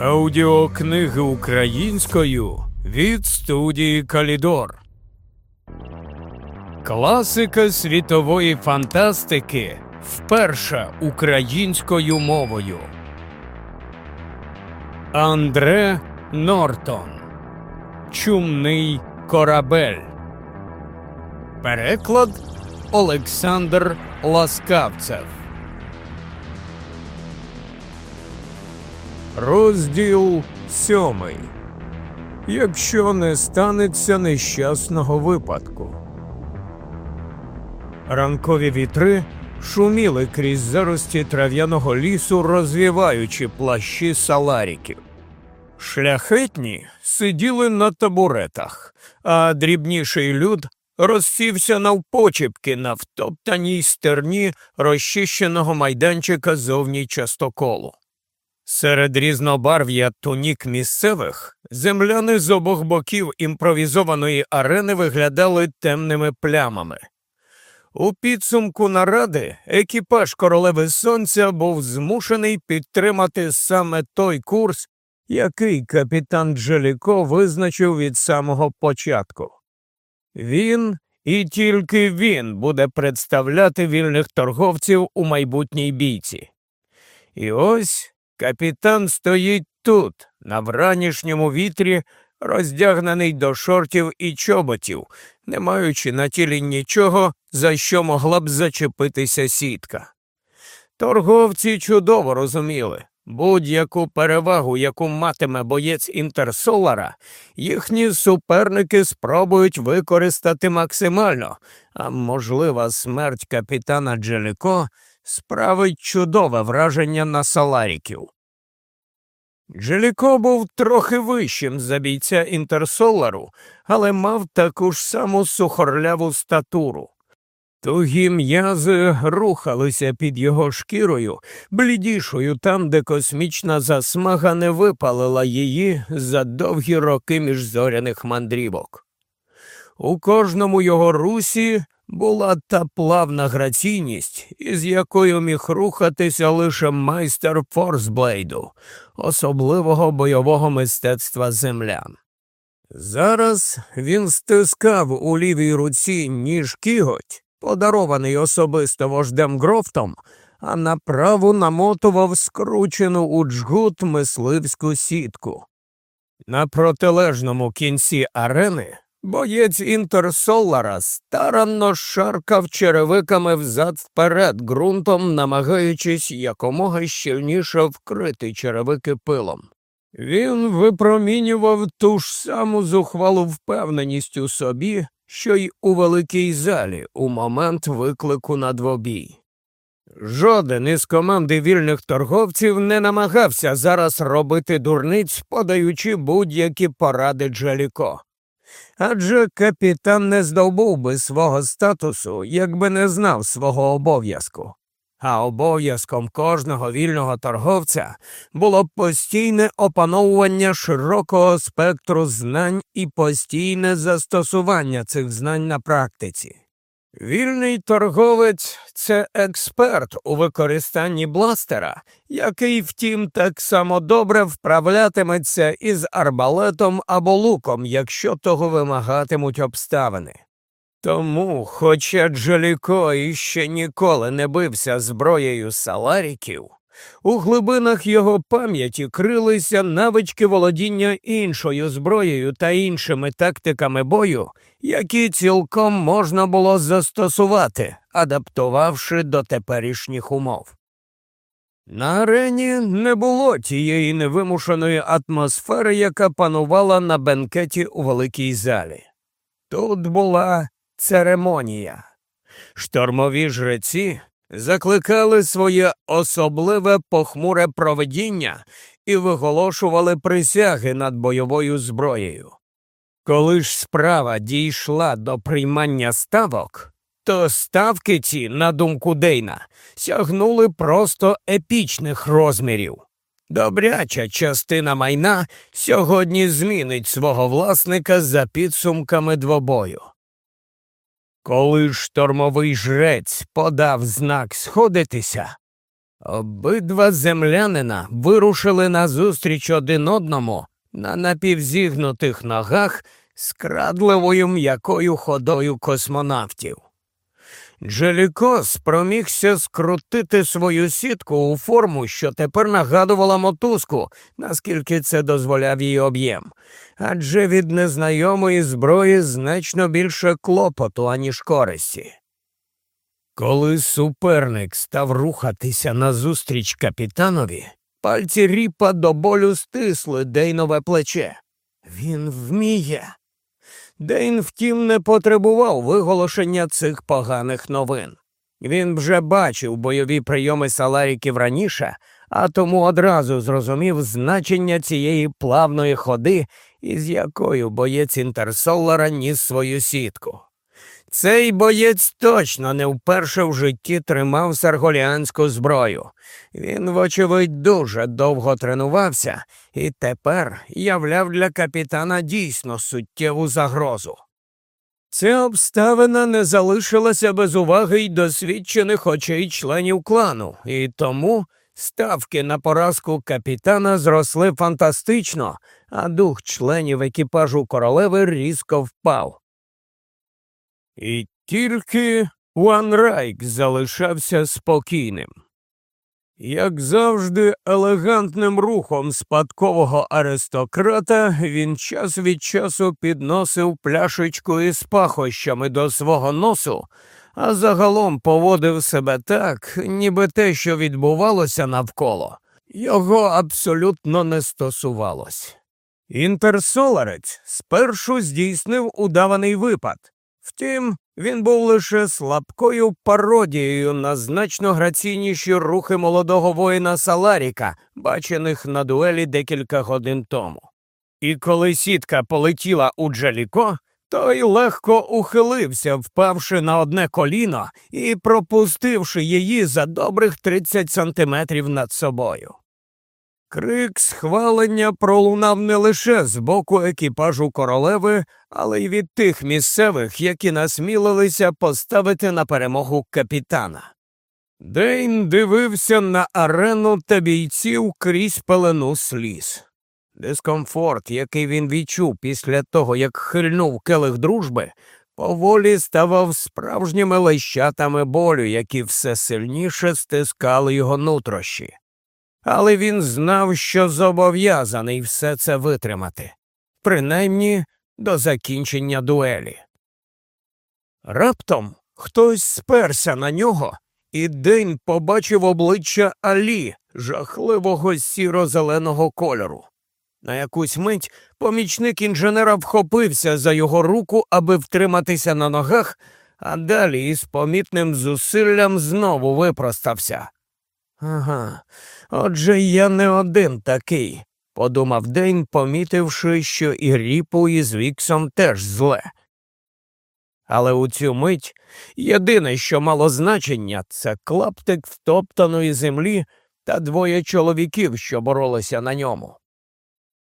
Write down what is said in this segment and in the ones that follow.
Аудіокниги українською від студії Калідор. Класика світової фантастики вперше українською мовою. Андре Нортон. Чумний корабель. Переклад Олександр Ласкавцев. Розділ сьомий. Якщо не станеться нещасного випадку. Ранкові вітри шуміли крізь зарості трав'яного лісу, розвіваючи плащі саларіків. Шляхетні сиділи на табуретах, а дрібніший люд розсівся навпочіпки на втоптаній стерні розчищеного майданчика зовні частоколу. Серед різнобарв'я тунік місцевих земляни з обох боків імпровізованої арени виглядали темними плямами. У підсумку наради екіпаж королеви сонця був змушений підтримати саме той курс, який капітан Джеліко визначив від самого початку. Він і тільки він буде представляти вільних торговців у майбутній бійці. І ось капітан стоїть тут, на вранішньому вітрі, роздягнений до шортів і чоботів, не маючи на тілі нічого, за що могла б зачепитися сітка. Торговці чудово розуміли, будь-яку перевагу, яку матиме боєць Інтерсолара, їхні суперники спробують використати максимально, а можлива смерть капітана Джеліко справить чудове враження на саларіків. Джеліко був трохи вищим за бійця Інтерсолару, але мав таку ж саму сухорляву статуру. Тугі м'язи рухалися під його шкірою, блідішою там, де космічна засмага не випалила її за довгі роки міжзоряних мандрівок. У кожному його русі була та плавна граційність, із якою міг рухатися лише майстер Форсблейду, особливого бойового мистецтва землян. Зараз він стискав у лівій руці ніж кіготь, подарований особисто вождем Грофтом, а на праву намотував скручену у джгут мисливську сітку. На протилежному кінці арени боєць Інтерсолара старанно шаркав черевиками взад вперед ґрунтом, намагаючись якомога щільніше вкрити черевики пилом. Він випромінював ту ж саму зухвалу впевненість у собі, що й у великій залі у момент виклику на двобій. Жоден із команди вільних торговців не намагався зараз робити дурниць, подаючи будь-які поради Джаліко. Адже капітан не здобув би свого статусу, якби не знав свого обов'язку. А обов'язком кожного вільного торговця було постійне опановування широкого спектру знань і постійне застосування цих знань на практиці. Вільний торговець це експерт у використанні бластера, який, втім, так само добре вправлятиметься із арбалетом або луком, якщо того вимагатимуть обставини. Тому, хоча Джаліко іще ніколи не бився зброєю саларіків, у глибинах його пам'яті крилися навички володіння іншою зброєю та іншими тактиками бою, які цілком можна було застосувати, адаптувавши до теперішніх умов. На арені не було тієї невимушеної атмосфери, яка панувала на бенкеті у великій залі. Тут була церемонія. Штормові жреці закликали своє особливе похмуре проведіння і виголошували присяги над бойовою зброєю. Коли ж справа дійшла до приймання ставок, то ставки ці, на думку Дейна, сягнули просто епічних розмірів. Добряча частина майна сьогодні змінить свого власника за підсумками двобою. Коли штормовий жрець подав знак сходитися, Обидва землянина вирушили назустріч один одному на напівзігнутих ногах з крадливою м'якою ходою космонавтів. Джеліко спромігся скрутити свою сітку у форму, що тепер нагадувала мотузку, наскільки це дозволяв її об'єм, адже від незнайомої зброї значно більше клопоту, аніж користі. Коли суперник став рухатися назустріч капітанові, пальці ріпа до болю стисли Дейнове плече. Він вміє. Дейн, втім, не потребував виголошення цих поганих новин. Він вже бачив бойові прийоми саларіків раніше, а тому одразу зрозумів значення цієї плавної ходи, із якою боєць Інтерсолара ніс свою сітку. Цей боєць точно не вперше в житті тримав сарголіанську зброю. Він, вочевидь, дуже довго тренувався і тепер являв для капітана дійсно суттєву загрозу. Ця обставина не залишилася без уваги й досвідчених очей членів клану, і тому ставки на поразку капітана зросли фантастично, а дух членів екіпажу королеви різко впав. І тільки Ван Райк залишався спокійним. Як завжди, елегантним рухом спадкового аристократа він час від часу підносив пляшечку із пахощами до свого носу, а загалом поводив себе так, ніби те, що відбувалося навколо, його абсолютно не стосувалось. Інтерсоларець спершу здійснив удаваний випад. Втім, він був лише слабкою пародією на значно граційніші рухи молодого воїна Саларіка, бачених на дуелі декілька годин тому. І коли сітка полетіла у Джаліко, той легко ухилився, впавши на одне коліно і пропустивши її за добрих 30 сантиметрів над собою. Крик схвалення пролунав не лише з боку екіпажу королеви, але й від тих місцевих, які насмілилися поставити на перемогу капітана. Дейн дивився на арену та бійців крізь пелену сліз. Дискомфорт, який він відчув після того, як хильнув келих дружби, поволі ставав справжніми лещатами болю, які все сильніше стискали його нутрощі але він знав, що зобов'язаний все це витримати, принаймні до закінчення дуелі. Раптом хтось сперся на нього, і День побачив обличчя Алі, жахливого сіро-зеленого кольору. На якусь мить помічник інженера вхопився за його руку, аби втриматися на ногах, а далі із помітним зусиллям знову випростався. Ага, отже я не один такий, подумав Дейн, помітивши, що і ріпу із Віксом теж зле. Але у цю мить єдине, що мало значення, це клаптик втоптаної землі та двоє чоловіків, що боролися на ньому.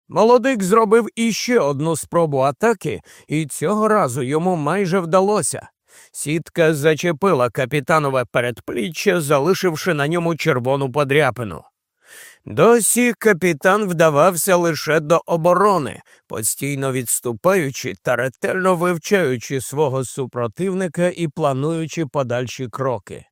Молодик зробив іще одну спробу атаки, і цього разу йому майже вдалося. Сітка зачепила капітанове передпліччя, залишивши на ньому червону подряпину. Досі капітан вдавався лише до оборони, постійно відступаючи та ретельно вивчаючи свого супротивника і плануючи подальші кроки.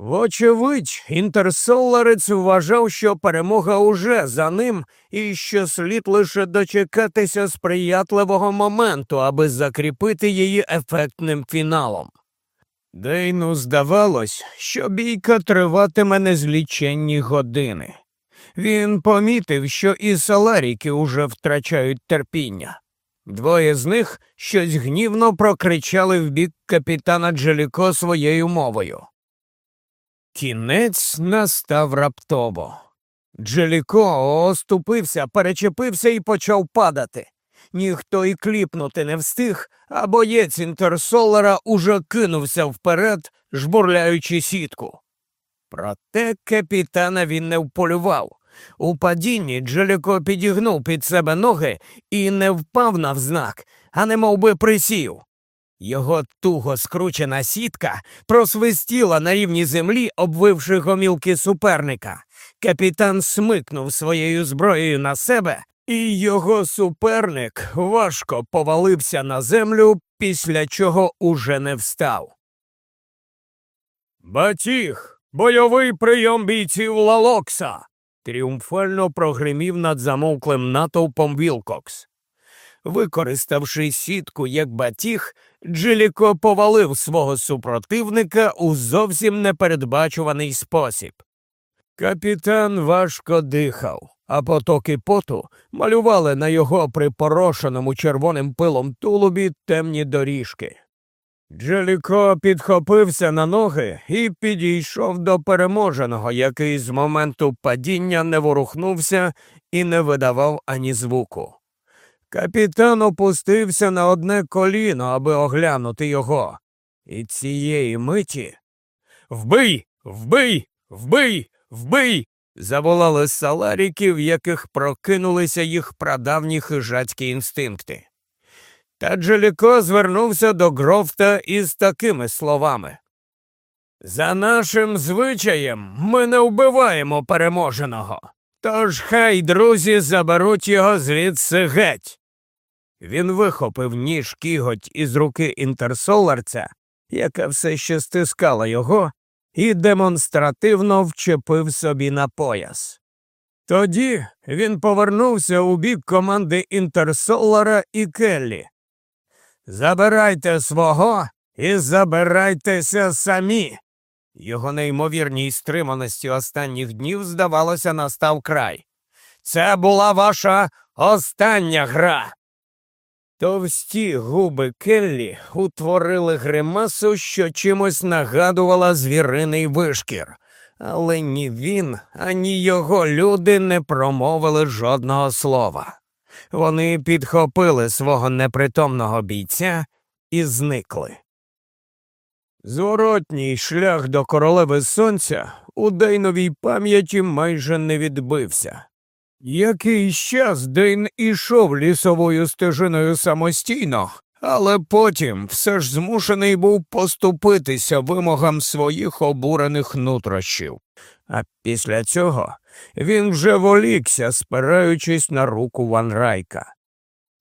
Вочевидь, інтерсоларець вважав, що перемога уже за ним і що слід лише дочекатися сприятливого моменту, аби закріпити її ефектним фіналом. Дейну здавалось, що бійка триватиме незліченні години. Він помітив, що і саларіки уже втрачають терпіння. Двоє з них щось гнівно прокричали в бік капітана Джеліко своєю мовою. Кінець настав раптово. Джеліко оступився, перечепився і почав падати. Ніхто і кліпнути не встиг, а боєць інтерсолара уже кинувся вперед, жбурляючи сітку. Проте капітана він не вполював. У падінні Джеліко підігнув під себе ноги і не впав навзнак, а не би присів. Його туго скручена сітка просвистіла на рівні землі, обвивши гомілки суперника. Капітан смикнув своєю зброєю на себе, і його суперник важко повалився на землю, після чого уже не встав. Батіг, бойовий прийом бійців Лалокса. тріумфально прогримів над замовклим натовпом Вілкокс. Використавши сітку як батіг, Джиліко повалив свого супротивника у зовсім непередбачуваний спосіб. Капітан важко дихав, а потоки поту малювали на його припорошеному червоним пилом тулубі темні доріжки. Джеліко підхопився на ноги і підійшов до переможеного, який з моменту падіння не ворухнувся і не видавав ані звуку. Капітан опустився на одне коліно, аби оглянути його. І цієї миті Вбий, вбий, вбий, вбий. заволали саларіків, в яких прокинулися їх прадавні хижацькі інстинкти. Та Джеліко звернувся до Грофта із такими словами. За нашим звичаєм ми не вбиваємо переможеного. Тож хай друзі заберуть його звідси геть. Він вихопив ніж кіготь із руки інтерсоларця, яка все ще стискала його, і демонстративно вчепив собі на пояс. Тоді він повернувся у бік команди Інтерсолара і Келлі. Забирайте свого і забирайтеся самі. Його неймовірній стриманості останніх днів, здавалося, настав край. Це була ваша остання гра. Товсті губи Келлі утворили гримасу, що чимось нагадувала звіриний вишкір, але ні він, ані його люди не промовили жодного слова. Вони підхопили свого непритомного бійця і зникли. Зворотній шлях до королеви сонця у Дейновій пам'яті майже не відбився. Якийсь час Дейн ішов лісовою стежиною самостійно, але потім все ж змушений був поступитися вимогам своїх обурених нутрощів. А після цього він вже волікся, спираючись на руку Ван Райка.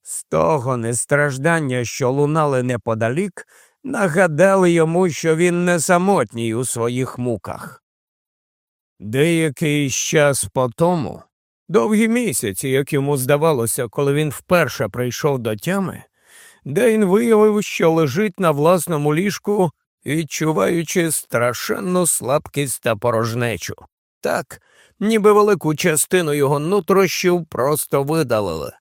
З того нестраждання, що лунали неподалік, нагадали йому, що він не самотній у своїх муках. Деякий час по тому, довгі місяці, як йому здавалося, коли він вперше прийшов до тями, Дейн виявив, що лежить на власному ліжку, відчуваючи страшенну слабкість та порожнечу. Так, ніби велику частину його нутрощів просто видалили.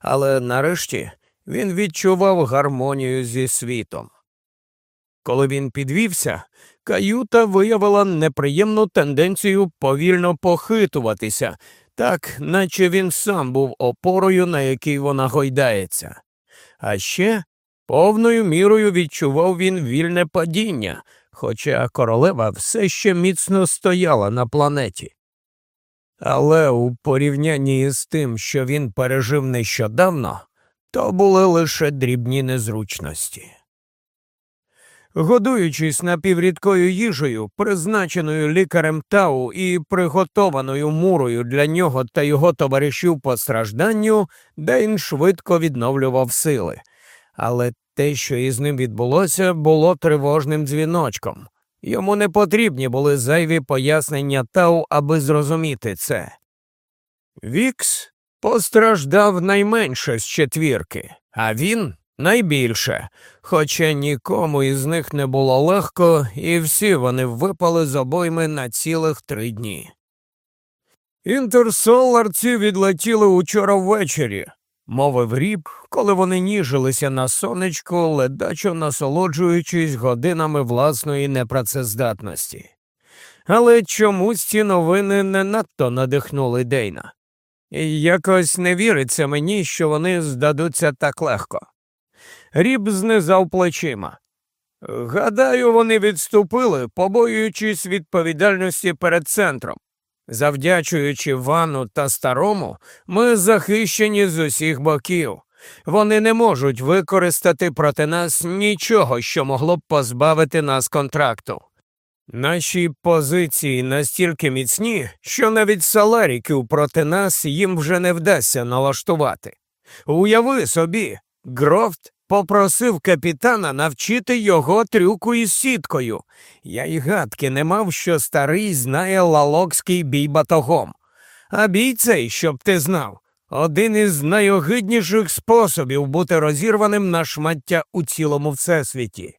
Але нарешті він відчував гармонію зі світом. Коли він підвівся, каюта виявила неприємну тенденцію повільно похитуватися, так наче він сам був опорою, на якій вона гойдається. А ще повною мірою відчував він вільне падіння, хоча королева все ще міцно стояла на планеті. Але у порівнянні з тим, що він пережив нещодавно, то були лише дрібні незручності. Годуючись напіврідкою їжею, призначеною лікарем Тау і приготованою мурою для нього та його товаришів по стражданню, Дейн швидко відновлював сили. Але те, що із ним відбулося, було тривожним дзвіночком. Йому не потрібні були зайві пояснення Тау, аби зрозуміти це. Вікс постраждав найменше з четвірки, а він найбільше, хоча нікому із них не було легко, і всі вони випали з обойми на цілих три дні. Інтерсоларці відлетіли учора ввечері, мовив ріб, коли вони ніжилися на сонечку, ледачо насолоджуючись годинами власної непрацездатності. Але чомусь ці новини не надто надихнули Дейна. Якось не віриться мені, що вони здадуться так легко. Ріб знизав плечима. Гадаю, вони відступили, побоюючись відповідальності перед центром. Завдячуючи вану та старому, ми захищені з усіх боків, Вони не можуть використати проти нас нічого, що могло б позбавити нас контракту. Наші позиції настільки міцні, що навіть саларіків проти нас їм вже не вдасться налаштувати. Уяви собі, Грофт попросив капітана навчити його трюку із сіткою. Я й гадки не мав, що старий знає лалокський бій батогом. А бій цей, щоб ти знав, один із найогидніших способів бути розірваним на шмаття у цілому всесвіті.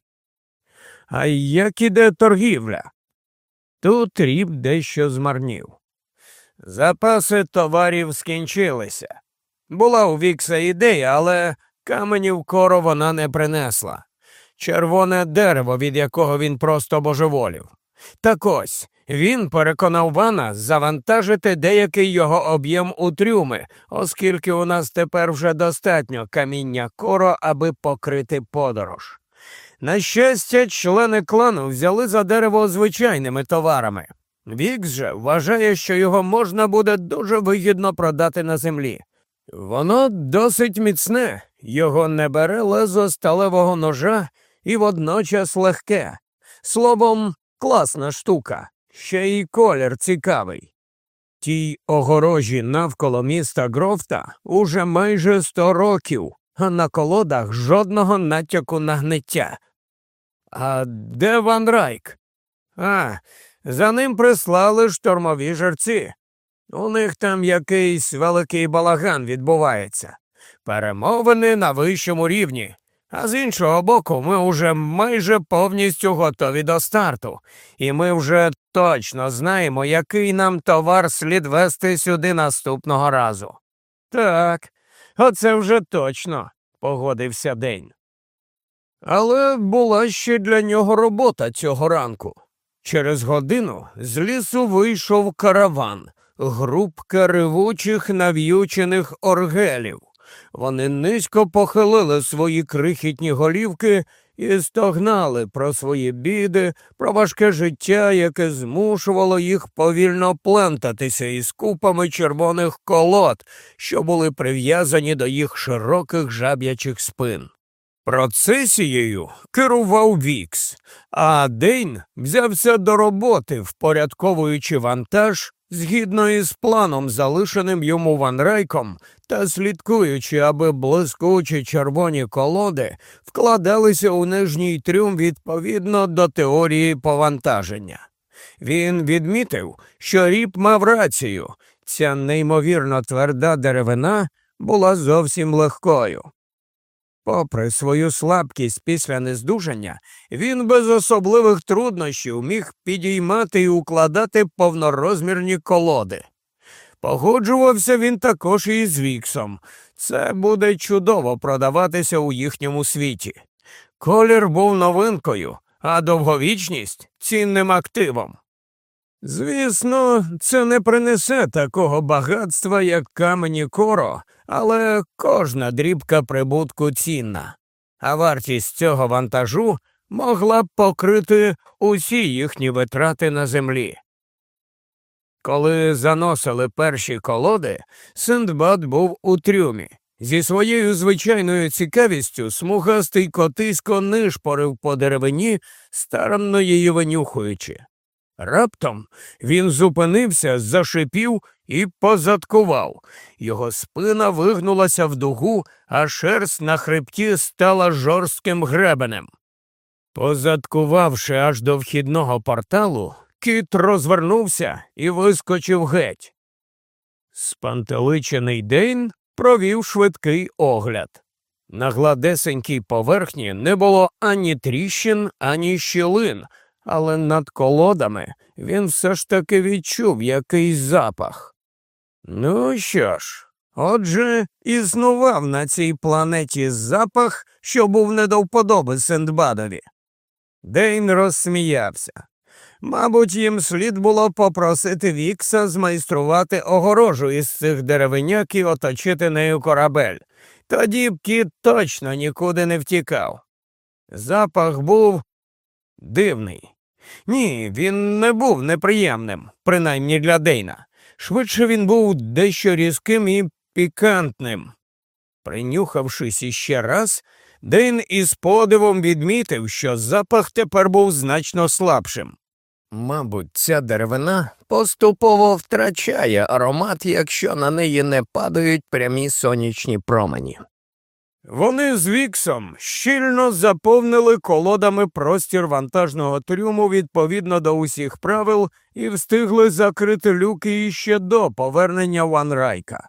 А як іде торгівля? Тут ріб дещо змарнів. Запаси товарів скінчилися. Була у Вікса ідея, але каменів коро вона не принесла. Червоне дерево, від якого він просто божеволів. Так ось він переконав Вана завантажити деякий його об'єм у трюми, оскільки у нас тепер вже достатньо каміння коро, аби покрити подорож. На щастя, члени клану взяли за дерево звичайними товарами. Вікс же вважає, що його можна буде дуже вигідно продати на землі. Воно досить міцне, його не бере лезо сталевого ножа і водночас легке. Словом, класна штука, ще й колір цікавий. Тій огорожі навколо міста Грофта уже майже сто років, а на колодах жодного натяку на гниття. А де Ван Райк? А, за ним прислали штурмові жерці. У них там якийсь великий балаган відбувається. Перемовини на вищому рівні. А з іншого боку, ми вже майже повністю готові до старту, і ми вже точно знаємо, який нам товар слід вести сюди наступного разу. Так, оце вже точно, погодився день. Але була ще для нього робота цього ранку. Через годину з лісу вийшов караван, групка ревучих нав'ючених оргелів. Вони низько похилили свої крихітні голівки і стогнали про свої біди, про важке життя, яке змушувало їх повільно плентатися із купами червоних колод, що були прив'язані до їх широких жаб'ячих спин. Процесією керував Вікс, а Дейн взявся до роботи, впорядковуючи вантаж згідно із планом, залишеним йому Ван Райком, та слідкуючи, аби блискучі червоні колоди вкладалися у нижній трюм відповідно до теорії повантаження. Він відмітив, що Ріп мав рацію, ця неймовірно тверда деревина була зовсім легкою. Попри свою слабкість після нездужання, він без особливих труднощів міг підіймати і укладати повнорозмірні колоди. Погоджувався він також і з Віксом. Це буде чудово продаватися у їхньому світі. Колір був новинкою, а довговічність цінним активом. Звісно, це не принесе такого багатства, як камені коро, але кожна дрібка прибутку цінна, а вартість цього вантажу могла б покрити усі їхні витрати на землі. Коли заносили перші колоди, Синдбад був у трюмі. Зі своєю звичайною цікавістю смугастий котисько нишпорив по деревині, старанно її винюхуючи. Раптом він зупинився, зашипів і позадкував. Його спина вигнулася в дугу, а шерсть на хребті стала жорстким гребенем. Позадкувавши аж до вхідного порталу, кіт розвернувся і вискочив геть. Спантеличений Дейн провів швидкий огляд. На гладесенькій поверхні не було ані тріщин, ані щілин але над колодами він все ж таки відчув якийсь запах. Ну що ж, отже, існував на цій планеті запах, що був не до вподоби Сендбадові. Дейн розсміявся. Мабуть, їм слід було попросити Вікса змайструвати огорожу із цих деревиняк і оточити нею корабель. Тоді б кіт точно нікуди не втікав. Запах був дивний. Ні, він не був неприємним, принаймні для Дейна. Швидше він був дещо різким і пікантним. Принюхавшись іще раз, Дейн із подивом відмітив, що запах тепер був значно слабшим. Мабуть, ця деревина поступово втрачає аромат, якщо на неї не падають прямі сонячні промені. Вони з Віксом щільно заповнили колодами простір вантажного трюму відповідно до усіх правил і встигли закрити люки іще до повернення Ванрайка.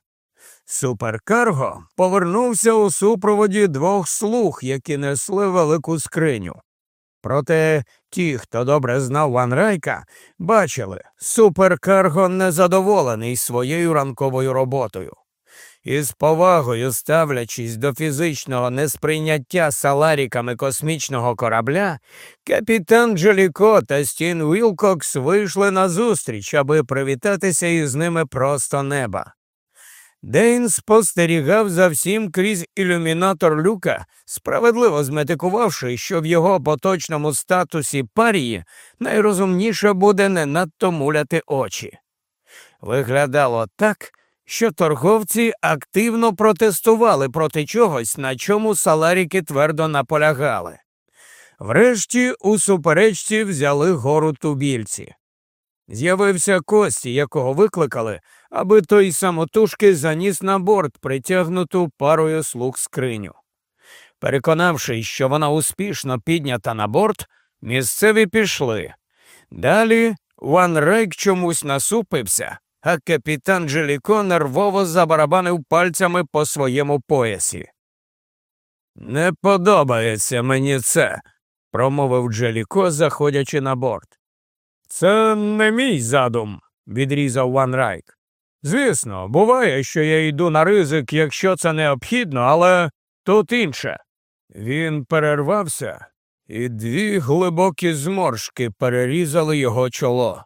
Суперкарго повернувся у супроводі двох слуг, які несли велику скриню. Проте ті, хто добре знав Ванрайка, бачили, суперкарго незадоволений своєю ранковою роботою. Із повагою ставлячись до фізичного несприйняття саларіками космічного корабля, капітан Джоліко та Стін Вілкокс вийшли на зустріч, аби привітатися із ними просто неба. Дейн спостерігав за всім крізь ілюмінатор люка, справедливо зметикувавши, що в його поточному статусі парії найрозумніше буде не надто муляти очі. Виглядало так, що торговці активно протестували проти чогось, на чому саларіки твердо наполягали. Врешті у суперечці взяли гору тубільці. З'явився Кості, якого викликали, аби той самотужки заніс на борт притягнуту парою слуг скриню. Переконавшись, що вона успішно піднята на борт, місцеві пішли. Далі Ван Рейк чомусь насупився, а капітан Джеліко нервово забарабанив пальцями по своєму поясі. Не подобається мені це, промовив Джеліко, заходячи на борт. Це не мій задум, відрізав Ван Райк. Звісно, буває, що я йду на ризик, якщо це необхідно, але тут інше. Він перервався, і дві глибокі зморшки перерізали його чоло.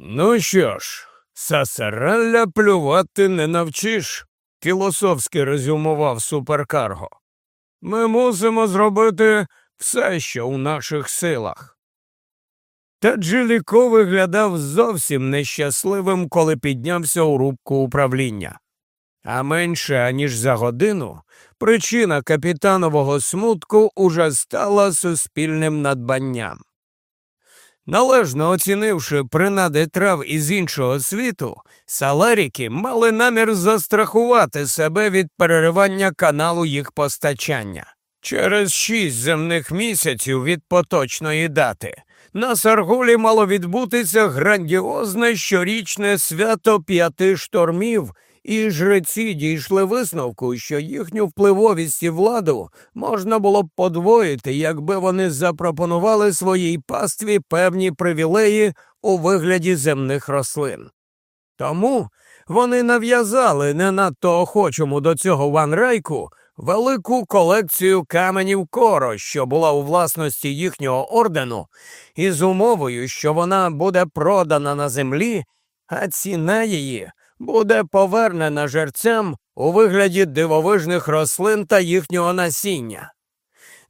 Ну що ж, сасаралля плювати не навчиш, філософськи резюмував суперкарго. Ми мусимо зробити все, що у наших силах. Та Джиліко виглядав зовсім нещасливим, коли піднявся у рубку управління. А менше аніж за годину причина капітанового смутку уже стала суспільним надбанням. Належно оцінивши принади трав із іншого світу, саларіки мали намір застрахувати себе від переривання каналу їх постачання. Через шість земних місяців від поточної дати на Саргулі мало відбутися грандіозне щорічне свято п'яти штормів, і жреці дійшли висновку, що їхню впливовість і владу можна було б подвоїти, якби вони запропонували своїй пастві певні привілеї у вигляді земних рослин. Тому вони нав'язали не надто охочому до цього ванрайку велику колекцію каменів коро, що була у власності їхнього ордену, із умовою, що вона буде продана на землі, а ціна її буде повернена жерцям у вигляді дивовижних рослин та їхнього насіння.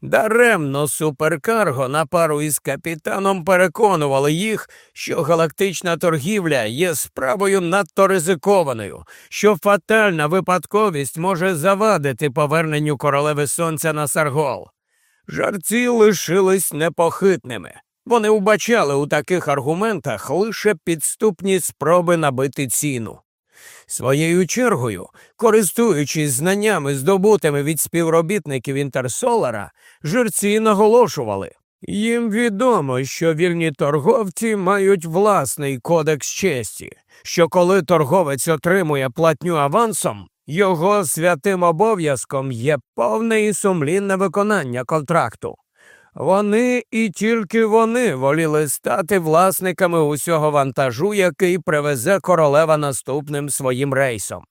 Даремно суперкарго на пару із капітаном переконували їх, що галактична торгівля є справою надто ризикованою, що фатальна випадковість може завадити поверненню королеви сонця на Саргол. Жарці лишились непохитними. Вони вбачали у таких аргументах лише підступні спроби набити ціну. Своєю чергою, користуючись знаннями, здобутими від співробітників Інтерсолара, жерці наголошували. Їм відомо, що вільні торговці мають власний кодекс честі, що коли торговець отримує платню авансом, його святим обов'язком є повне і сумлінне виконання контракту. Вони і тільки вони воліли стати власниками усього вантажу, який привезе королева наступним своїм рейсом.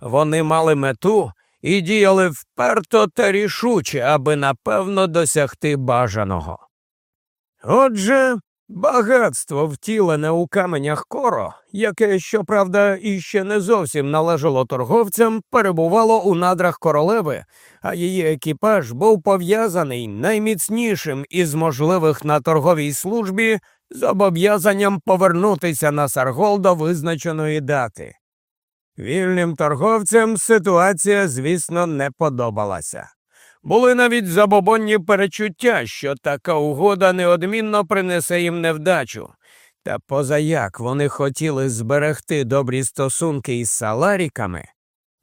Вони мали мету і діяли вперто та рішуче, аби напевно досягти бажаного. Отже, багатство, втілене у каменях коро, яке, щоправда, іще не зовсім належало торговцям, перебувало у надрах королеви, а її екіпаж був пов'язаний найміцнішим із можливих на торговій службі зобов'язанням повернутися на Саргол до визначеної дати. Вільним торговцям ситуація, звісно, не подобалася. Були навіть забобонні перечуття, що така угода неодмінно принесе їм невдачу. Та позаяк вони хотіли зберегти добрі стосунки із саларіками,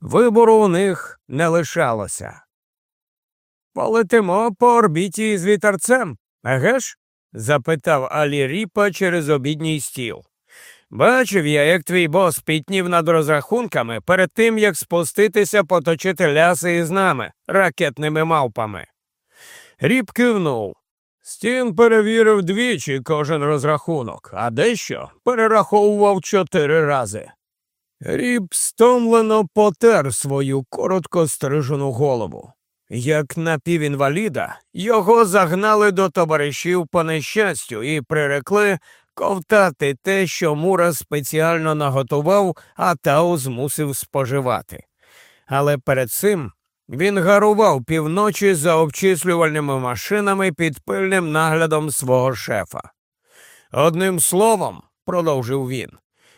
вибору у них не лишалося. Полетимо по орбіті з вітерцем, еге ж? запитав Алі Ріпа через обідній стіл. Бачив я, як твій бос пітнів над розрахунками перед тим, як спуститися поточити ляси із нами, ракетними мавпами. Ріп кивнув. Стін перевірив двічі кожен розрахунок, а дещо перераховував чотири рази. Ріп стомлено потер свою коротко стрижену голову. Як напівінваліда, його загнали до товаришів по нещастю і прирекли ковтати те, що Мура спеціально наготував, а Тау змусив споживати. Але перед цим він гарував півночі за обчислювальними машинами під пильним наглядом свого шефа. Одним словом, продовжив він,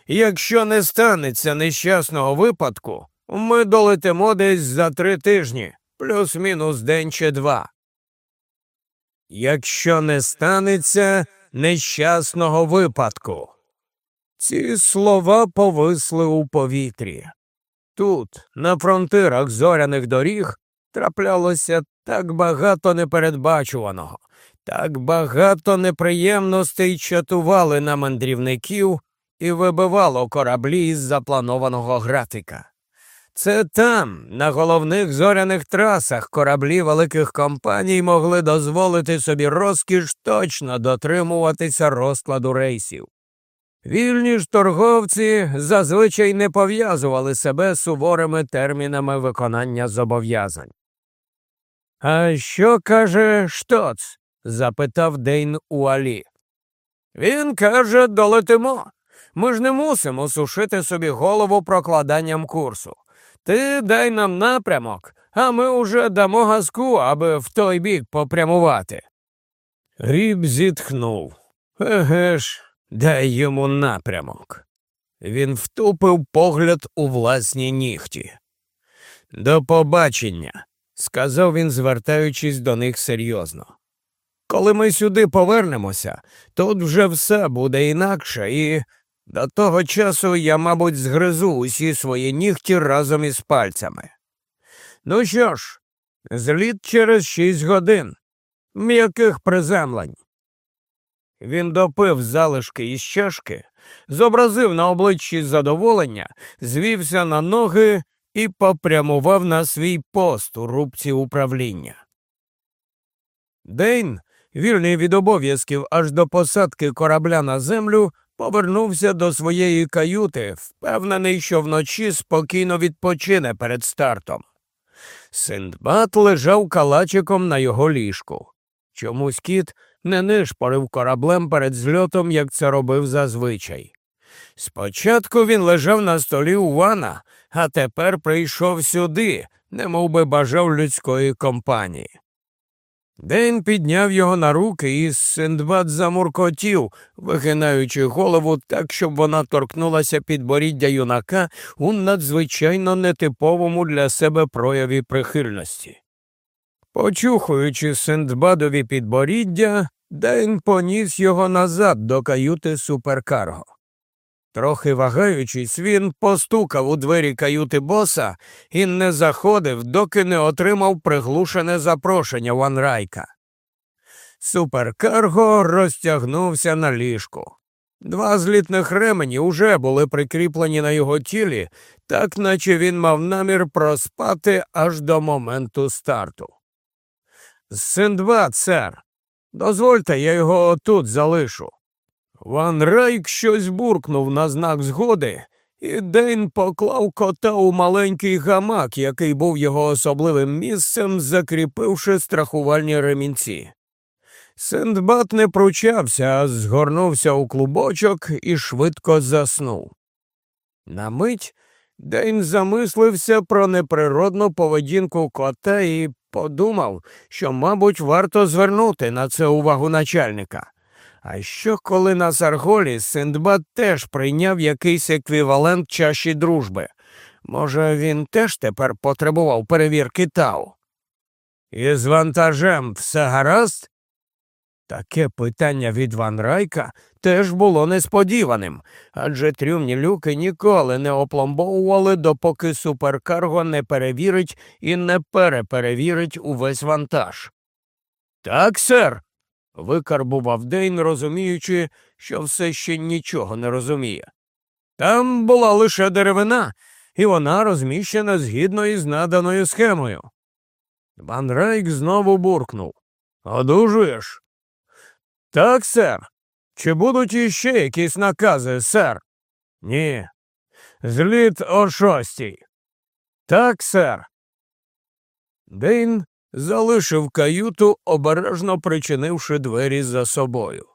якщо не станеться нещасного випадку, ми долетимо десь за три тижні, плюс-мінус день чи два. Якщо не станеться нещасного випадку. Ці слова повисли у повітрі. Тут, на фронтирах зоряних доріг, траплялося так багато непередбачуваного, так багато неприємностей чатували на мандрівників і вибивало кораблі із запланованого графіка. Це там, на головних зоряних трасах, кораблі великих компаній могли дозволити собі розкіш точно дотримуватися розкладу рейсів. Вільні ж торговці зазвичай не пов'язували себе суворими термінами виконання зобов'язань. А що каже Штоц? запитав Дейн у Алі. Він каже, долетимо. Ми ж не мусимо сушити собі голову прокладанням курсу. Ти дай нам напрямок, а ми уже дамо газку, аби в той бік попрямувати. Ріб зітхнув. Еге ж, дай йому напрямок. Він втупив погляд у власні нігті. До побачення, сказав він, звертаючись до них серйозно. Коли ми сюди повернемося, тут вже все буде інакше і до того часу я, мабуть, згризу усі свої нігті разом із пальцями. Ну що ж, зліт через шість годин, м'яких приземлень. Він допив залишки із чашки, зобразив на обличчі задоволення, звівся на ноги і попрямував на свій пост у рубці управління. Дейн, вільний від обов'язків аж до посадки корабля на землю, повернувся до своєї каюти, впевнений, що вночі спокійно відпочине перед стартом. Синдбад лежав калачиком на його ліжку. Чомусь кіт не нишпорив кораблем перед зльотом, як це робив зазвичай. Спочатку він лежав на столі у вана, а тепер прийшов сюди, немов би бажав людської компанії. День підняв його на руки, і Синдбад замуркотів, вигинаючи голову так, щоб вона торкнулася підборіддя юнака у надзвичайно нетиповому для себе прояві прихильності. Почухуючи Синдбадові підборіддя, День поніс його назад до каюти суперкарго. Трохи вагаючись, він постукав у двері каюти боса і не заходив, доки не отримав приглушене запрошення Ванрайка. Суперкарго розтягнувся на ліжку. Два злітних ремені уже були прикріплені на його тілі, так наче він мав намір проспати аж до моменту старту. Синдбад, сер, дозвольте, я його тут залишу. Ван Райк щось буркнув на знак згоди, і Дейн поклав кота у маленький гамак, який був його особливим місцем, закріпивши страхувальні ремінці. Синдбад не пручався, а згорнувся у клубочок і швидко заснув. На мить Дейн замислився про неприродну поведінку кота і подумав, що, мабуть, варто звернути на це увагу начальника. А що, коли на Сарголі Синдбад теж прийняв якийсь еквівалент чаші дружби? Може, він теж тепер потребував перевірки Тау? Із вантажем все гаразд? Таке питання від Ван Райка теж було несподіваним, адже трюмні люки ніколи не опломбовували, допоки суперкарго не перевірить і не переперевірить увесь вантаж. Так, сер. Викарбував Дейн, розуміючи, що все ще нічого не розуміє. Там була лише деревина, і вона розміщена згідно із наданою схемою. Ван Райк знову буркнув. Одужуєш? Так, сер. Чи будуть іще якісь накази, сер? Ні. Зліт о шостій. Так, сер. Дейн залишив каюту, обережно причинивши двері за собою.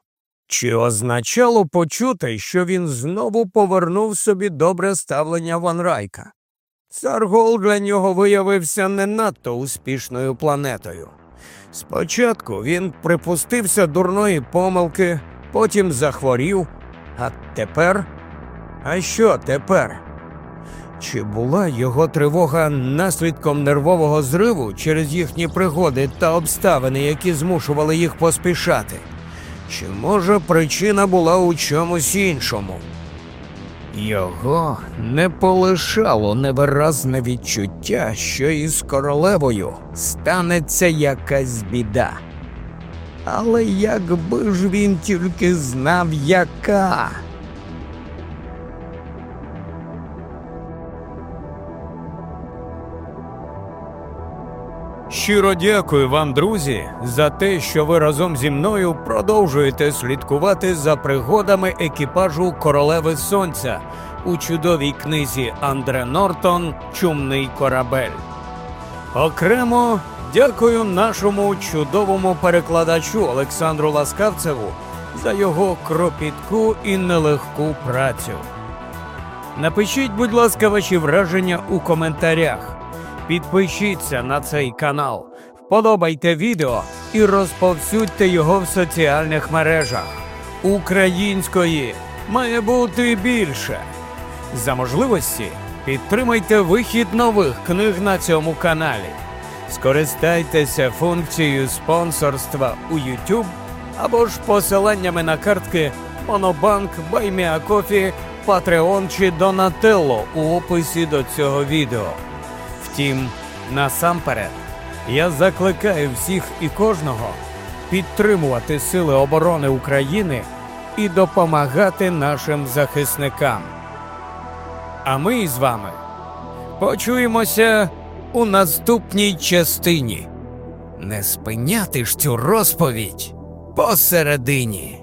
Чи означало почути, що він знову повернув собі добре ставлення Ван Райка? Саргол для нього виявився не надто успішною планетою. Спочатку він припустився дурної помилки, потім захворів, а тепер? А що тепер? Чи була його тривога наслідком нервового зриву через їхні пригоди та обставини, які змушували їх поспішати? Чи може причина була у чомусь іншому? Його не полишало невиразне відчуття, що із королевою станеться якась біда. Але якби ж він тільки знав, яка. Щиро дякую вам, друзі, за те, що ви разом зі мною продовжуєте слідкувати за пригодами екіпажу Королеви Сонця у чудовій книзі Андре Нортон Чумний корабель. Окремо дякую нашому чудовому перекладачу Олександру Ласкавцеву за його кропітку і нелегку працю. Напишіть, будь ласка, ваші враження у коментарях. Підпишіться на цей канал, вподобайте відео і розповсюдьте його в соціальних мережах. Української має бути більше. За можливості підтримайте вихід нових книг на цьому каналі. Скористайтеся функцією спонсорства у YouTube або ж посиланнями на картки Монобанк, Buy Me a Coffee, Patreon чи Donatello у описі до цього відео. Втім, насамперед, я закликаю всіх і кожного підтримувати Сили оборони України і допомагати нашим захисникам. А ми з вами почуємося у наступній частині. Не спиняти ж цю розповідь посередині.